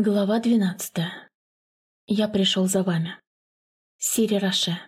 Глава двенадцатая. Я пришел за вами. Сири Роше.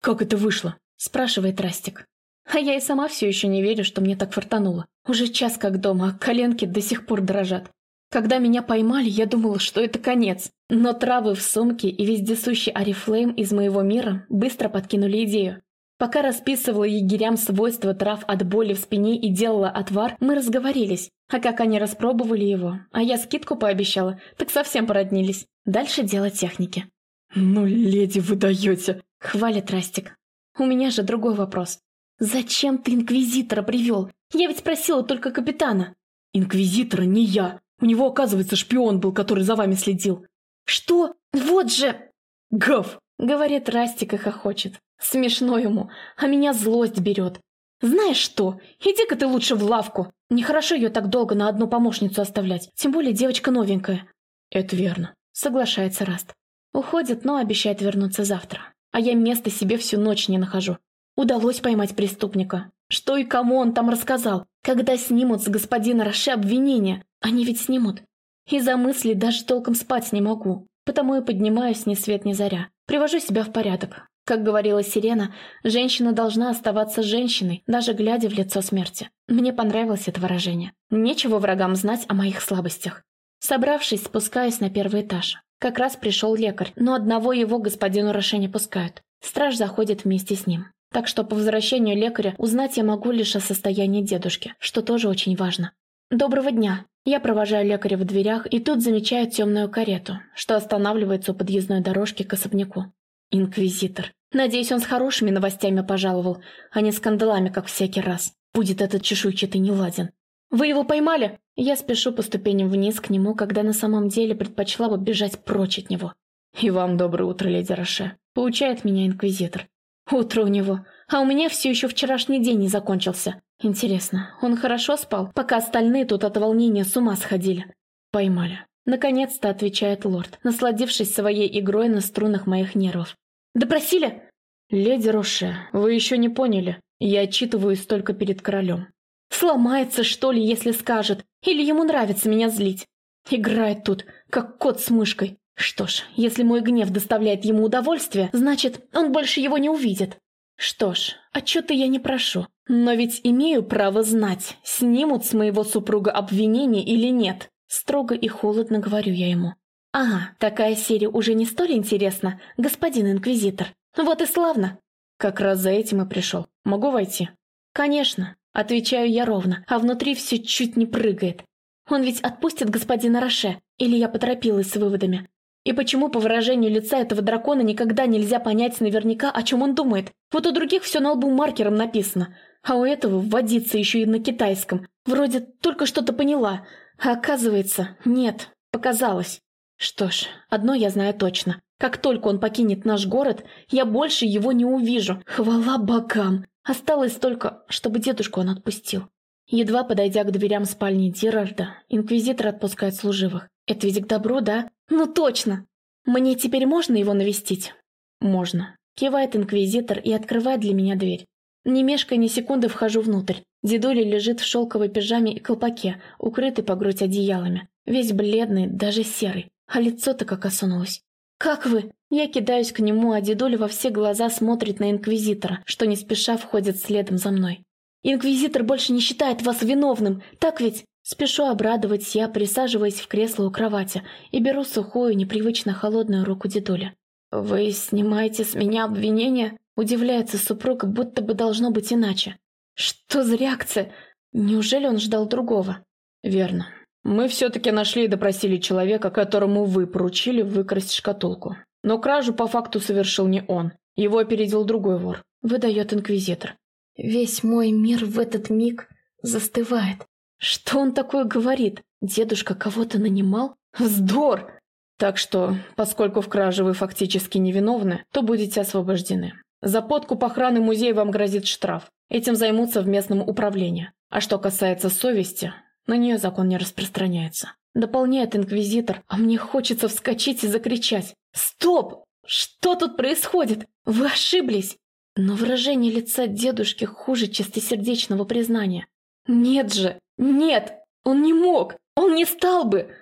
«Как это вышло?» – спрашивает Растик. А я и сама все еще не верю, что мне так фартануло. Уже час как дома, а коленки до сих пор дрожат. Когда меня поймали, я думала, что это конец. Но травы в сумке и вездесущий Арифлейм из моего мира быстро подкинули идею. Пока расписывала егерям свойства трав от боли в спине и делала отвар, мы разговорились. А как они распробовали его, а я скидку пообещала, так совсем породнились. Дальше дело техники. «Ну, леди, вы даете!» — хвалит Растик. У меня же другой вопрос. «Зачем ты Инквизитора привел? Я ведь просила только капитана». «Инквизитора не я. У него, оказывается, шпион был, который за вами следил». «Что? Вот же...» «Гав!» — говорит Растик и хохочет. Смешно ему, а меня злость берет. Знаешь что, иди-ка ты лучше в лавку. Нехорошо ее так долго на одну помощницу оставлять, тем более девочка новенькая. Это верно, соглашается Раст. Уходит, но обещает вернуться завтра. А я места себе всю ночь не нахожу. Удалось поймать преступника. Что и кому он там рассказал? Когда снимут с господина Роше обвинения? Они ведь снимут. Из-за мыслей даже толком спать не могу. Потому и поднимаюсь ни свет ни заря. Привожу себя в порядок. Как говорила Сирена, женщина должна оставаться женщиной, даже глядя в лицо смерти. Мне понравилось это выражение. Нечего врагам знать о моих слабостях. Собравшись, спускаюсь на первый этаж. Как раз пришел лекарь, но одного его господину Роше не пускают. Страж заходит вместе с ним. Так что по возвращению лекаря узнать я могу лишь о состоянии дедушки, что тоже очень важно. «Доброго дня!» Я провожаю лекаря в дверях и тут замечаю темную карету, что останавливается у подъездной дорожки к особняку. Инквизитор. Надеюсь, он с хорошими новостями пожаловал, а не скандалами, как всякий раз. Будет этот чешуйчатый неладен. «Вы его поймали?» Я спешу по ступеням вниз к нему, когда на самом деле предпочла бы бежать прочь от него. «И вам доброе утро, леди Роше», — поучает меня инквизитор. «Утро у него, а у меня все еще вчерашний день не закончился. Интересно, он хорошо спал, пока остальные тут от волнения с ума сходили?» «Поймали». Наконец-то отвечает лорд, насладившись своей игрой на струнах моих нервов. Допросили?» «Леди Роше, вы еще не поняли. Я отчитываюсь только перед королем». «Сломается, что ли, если скажет? Или ему нравится меня злить? Играет тут, как кот с мышкой. Что ж, если мой гнев доставляет ему удовольствие, значит, он больше его не увидит. Что ж, отчета я не прошу. Но ведь имею право знать, снимут с моего супруга обвинение или нет. Строго и холодно говорю я ему. «Ага, такая серия уже не столь интересна, господин Инквизитор. Вот и славно!» «Как раз за этим и пришел. Могу войти?» «Конечно», — отвечаю я ровно, а внутри все чуть не прыгает. «Он ведь отпустит господина Роше, или я поторопилась с выводами? И почему по выражению лица этого дракона никогда нельзя понять наверняка, о чем он думает? Вот у других все на лбу маркером написано, а у этого вводится еще и на китайском. Вроде только что-то поняла, а оказывается, нет, показалось. Что ж, одно я знаю точно. Как только он покинет наш город, я больше его не увижу. Хвала богам! Осталось только, чтобы дедушку он отпустил. Едва подойдя к дверям спальни Дирарда, инквизитор отпускает служивых. Это ведь к добру, да? Ну точно! Мне теперь можно его навестить? Можно. Кивает инквизитор и открывает для меня дверь. Не мешкая ни секунды вхожу внутрь. Дедуля лежит в шелковой пижаме и колпаке, укрытый по грудь одеялами. Весь бледный, даже серый а лицо-то как осунулось. «Как вы?» Я кидаюсь к нему, а дедуля во все глаза смотрит на Инквизитора, что не спеша входит следом за мной. «Инквизитор больше не считает вас виновным, так ведь?» Спешу обрадовать я, присаживаясь в кресло у кровати и беру сухую, непривычно холодную руку дедуля. «Вы снимаете с меня обвинения?» Удивляется супруг, будто бы должно быть иначе. «Что за реакция? Неужели он ждал другого?» «Верно. Мы все-таки нашли и допросили человека, которому вы поручили выкрасть шкатулку. Но кражу по факту совершил не он. Его опередил другой вор. Выдает инквизитор. Весь мой мир в этот миг застывает. Что он такое говорит? Дедушка кого-то нанимал? Вздор! Так что, поскольку в краже вы фактически невиновны, то будете освобождены. За подкуп охраны музея вам грозит штраф. Этим займутся в местном управлении. А что касается совести, на нее закон не распространяется. Дополняет инквизитор, а мне хочется вскочить и закричать. «Стоп! Что тут происходит? Вы ошиблись!» Но выражение лица дедушки хуже чистосердечного признания. «Нет же! Нет! Он не мог! Он не стал бы!»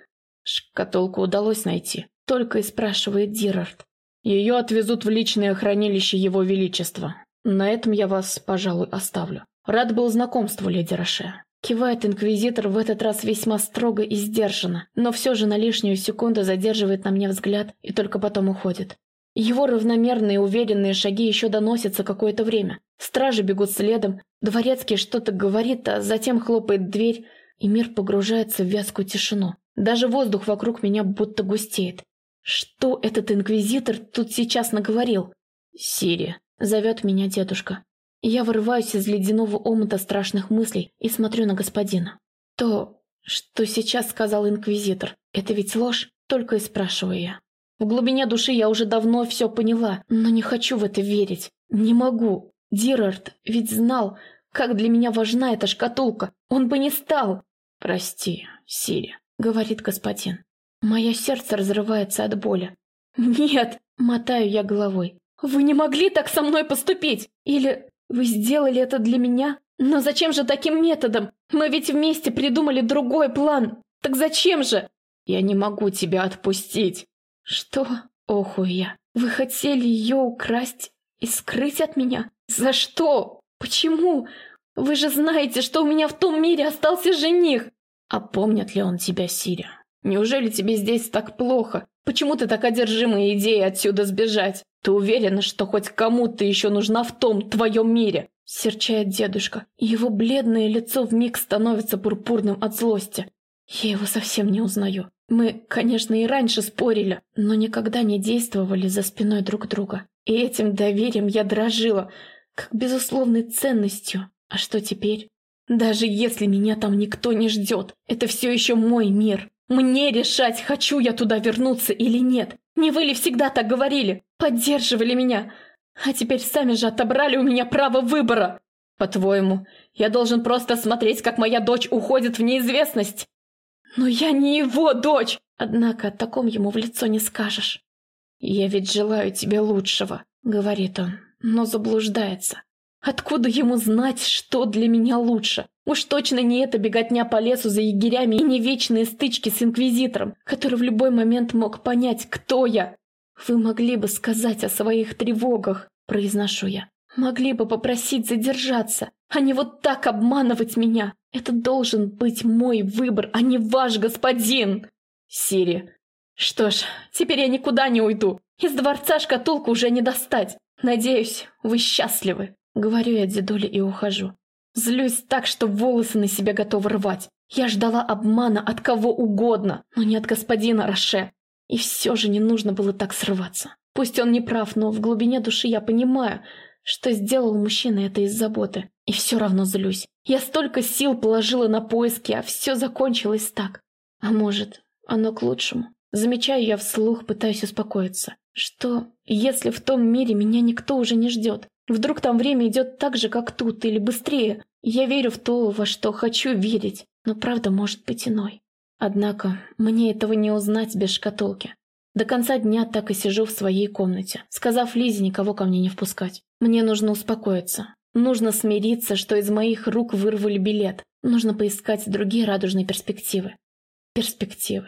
Шкатулку удалось найти. Только и спрашивает Дирард. Ее отвезут в личное хранилище Его Величества. На этом я вас, пожалуй, оставлю. Рад был знакомству, леди Роше. Кивает инквизитор в этот раз весьма строго и сдержанно, но все же на лишнюю секунду задерживает на мне взгляд и только потом уходит. Его равномерные уверенные шаги еще доносятся какое-то время. Стражи бегут следом, дворецкий что-то говорит, а затем хлопает дверь, и мир погружается в вязкую тишину. Даже воздух вокруг меня будто густеет. Что этот инквизитор тут сейчас наговорил? «Сири», — зовет меня дедушка. Я вырываюсь из ледяного омута страшных мыслей и смотрю на господина. То, что сейчас сказал инквизитор, это ведь ложь? Только и спрашиваю я. В глубине души я уже давно все поняла, но не хочу в это верить. Не могу. Дирард ведь знал, как для меня важна эта шкатулка. Он бы не стал. «Прости, Сири», — говорит господин. Мое сердце разрывается от боли. «Нет!» — мотаю я головой. «Вы не могли так со мной поступить! Или вы сделали это для меня? Но зачем же таким методом? Мы ведь вместе придумали другой план. Так зачем же? Я не могу тебя отпустить. Что? Оху я. Вы хотели ее украсть и скрыть от меня? За что? Почему? Вы же знаете, что у меня в том мире остался жених. А помнит ли он тебя, Сирия? Неужели тебе здесь так плохо? Почему ты так одержима идеей отсюда сбежать? Ты уверена, что хоть кому-то еще нужна в том твоем мире?» Серчает дедушка, его бледное лицо вмиг становится пурпурным от злости. Я его совсем не узнаю. Мы, конечно, и раньше спорили, но никогда не действовали за спиной друг друга. И этим доверием я дрожила, как безусловной ценностью. А что теперь? Даже если меня там никто не ждет, это все еще мой мир. Мне решать, хочу я туда вернуться или нет. Не вы ли всегда так говорили? Поддерживали меня. А теперь сами же отобрали у меня право выбора. По-твоему, я должен просто смотреть, как моя дочь уходит в неизвестность? Но я не его дочь. Однако о таком ему в лицо не скажешь. «Я ведь желаю тебе лучшего», — говорит он, но заблуждается. Откуда ему знать, что для меня лучше? Уж точно не эта беготня по лесу за егерями и не вечные стычки с инквизитором, который в любой момент мог понять, кто я. Вы могли бы сказать о своих тревогах, произношу я. Могли бы попросить задержаться, а не вот так обманывать меня. Это должен быть мой выбор, а не ваш господин. Сири. Что ж, теперь я никуда не уйду. Из дворца шкатулку уже не достать. Надеюсь, вы счастливы. Говорю я дедуле и ухожу. Злюсь так, что волосы на себя готовы рвать. Я ждала обмана от кого угодно, но не от господина Роше. И все же не нужно было так срываться. Пусть он не прав, но в глубине души я понимаю, что сделал мужчина это из заботы. И все равно злюсь. Я столько сил положила на поиски, а все закончилось так. А может, оно к лучшему. Замечаю я вслух, пытаюсь успокоиться. Что, если в том мире меня никто уже не ждет? Вдруг там время идет так же, как тут, или быстрее. Я верю в то, во что хочу верить, но правда может быть иной. Однако мне этого не узнать без шкатулки. До конца дня так и сижу в своей комнате, сказав Лизе никого ко мне не впускать. Мне нужно успокоиться. Нужно смириться, что из моих рук вырвали билет. Нужно поискать другие радужные перспективы. Перспективы.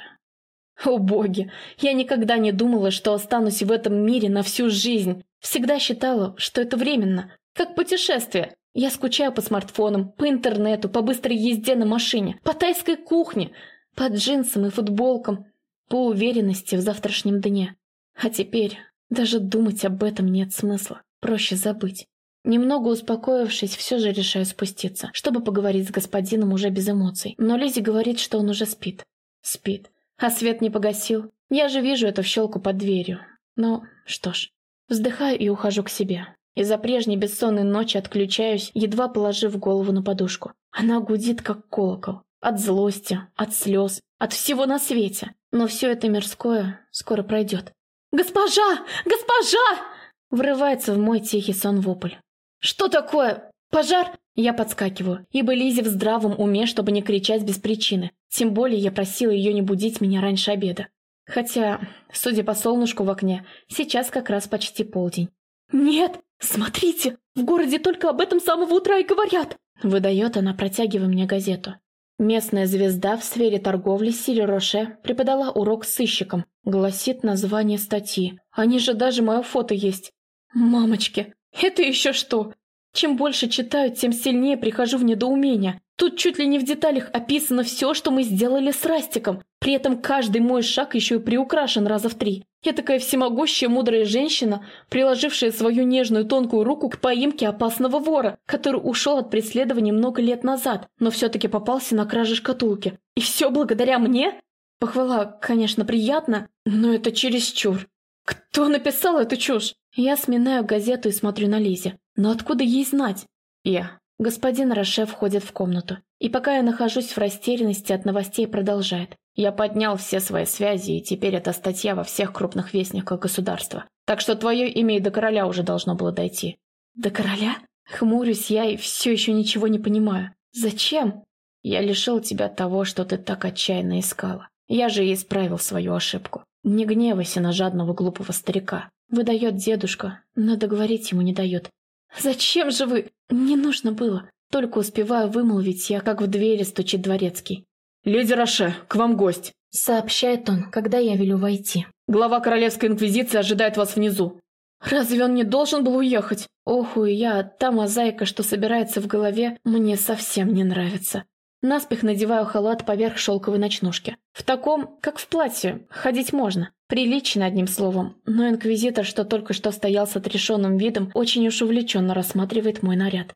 О боги, я никогда не думала, что останусь в этом мире на всю жизнь. Всегда считала, что это временно, как путешествие. Я скучаю по смартфонам, по интернету, по быстрой езде на машине, по тайской кухне, по джинсам и футболкам, по уверенности в завтрашнем дне. А теперь даже думать об этом нет смысла. Проще забыть. Немного успокоившись, все же решаю спуститься, чтобы поговорить с господином уже без эмоций. Но Лизи говорит, что он уже спит. Спит. А свет не погасил. Я же вижу эту щелку под дверью. Ну, что ж. Вздыхаю и ухожу к себе. Из-за прежней бессонной ночи отключаюсь, едва положив голову на подушку. Она гудит, как колокол. От злости, от слез, от всего на свете. Но все это мирское скоро пройдет. «Госпожа! Госпожа!» Врывается в мой тихий сон вопль. «Что такое? Пожар?» Я подскакиваю, ибо Лизе в здравом уме, чтобы не кричать без причины. Тем более я просила ее не будить меня раньше обеда. Хотя, судя по солнышку в окне, сейчас как раз почти полдень. «Нет, смотрите, в городе только об этом самого утра и говорят!» Выдает она, протягивая мне газету. Местная звезда в сфере торговли Сири Роше преподала урок сыщикам. Гласит название статьи. Они же даже мое фото есть. Мамочки, это еще что? Чем больше читаю, тем сильнее прихожу в недоумение. Тут чуть ли не в деталях описано все, что мы сделали с Растиком. При этом каждый мой шаг еще и приукрашен раза в три. Я такая всемогущая, мудрая женщина, приложившая свою нежную тонкую руку к поимке опасного вора, который ушел от преследования много лет назад, но все-таки попался на краже шкатулки. И все благодаря мне? Похвала, конечно, приятно, но это чересчур. Кто написал эту чушь? Я сминаю газету и смотрю на Лизе. Но откуда ей знать? Я. Господин Роше входит в комнату. И пока я нахожусь в растерянности от новостей, продолжает. Я поднял все свои связи, и теперь эта статья во всех крупных вестниках государства. Так что твое имя и до короля уже должно было дойти. До короля? Хмурюсь я и все еще ничего не понимаю. Зачем? Я лишил тебя того, что ты так отчаянно искала. Я же и исправил свою ошибку. Не гневайся на жадного глупого старика. Выдает дедушка, но договорить ему не дает. «Зачем же вы? Не нужно было. Только успеваю вымолвить я, как в двери стучит дворецкий. «Леди Роше, к вам гость!» — сообщает он, когда я велю войти. «Глава Королевской Инквизиции ожидает вас внизу». «Разве он не должен был уехать?» Ох, и я, та мозаика, что собирается в голове, мне совсем не нравится. Наспех надеваю халат поверх шелковой ночнушки. В таком, как в платье, ходить можно. Прилично, одним словом. Но инквизитор, что только что стоял с отрешенным видом, очень уж увлеченно рассматривает мой наряд.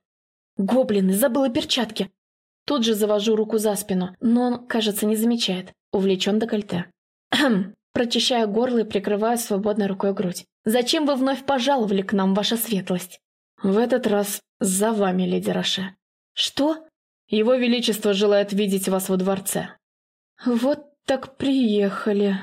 «Гоблины, забыла перчатки!» Тут же завожу руку за спину, но он, кажется, не замечает. Увлечен декольте. «Хм!» Прочищаю горло и прикрываю свободной рукой грудь. «Зачем вы вновь пожаловали к нам, ваша светлость?» «В этот раз за вами, леди Роше». «Что?» «Его Величество желает видеть вас во дворце». «Вот так приехали»,